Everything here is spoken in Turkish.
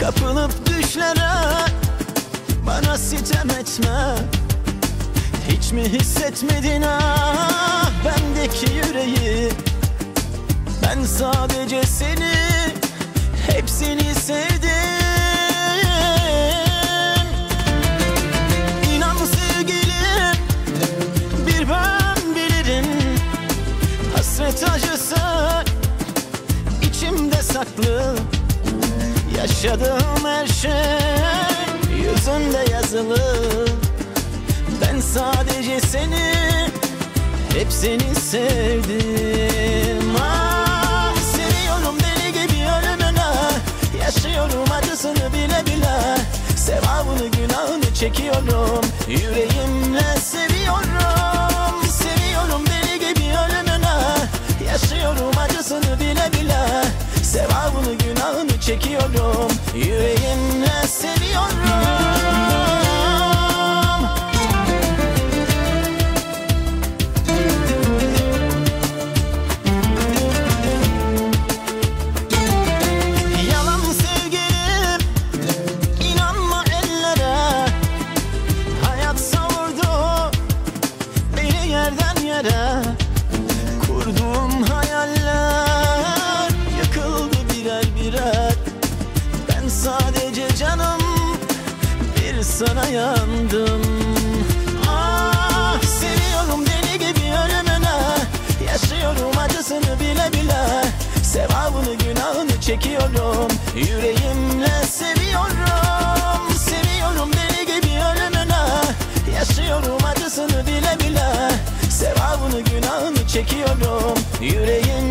Kapılıp düşlere Bana sitem etme. Hiç mi hissetmedin ah Bendeki yüreği? Ben sadece seni Hepsini sevdim. Hasret acısı içimde saklı Yaşadığım her şey yüzünde yazılı. Ben sadece seni hepsini sevdim. Ah, Seviyorum deli gibi ölümüne. Yaşıyorum acısını bile bile. Sevabını günahını çekiyorum. Yüreğimle seviyorum. Seviyorum deli gibi ölümüne. Yaşıyorum acısını çekiyorum. Yüreğimle seviyorum sana yandım. Ah seviyorum deli gibi ölümüne. Yaşıyorum acısını bile bile. Sevabını günahını çekiyorum. Yüreğimle seviyorum. Seviyorum deli gibi ölümüne. Yaşıyorum acısını bile bile. Sevabını günahını çekiyorum. Yüreğimle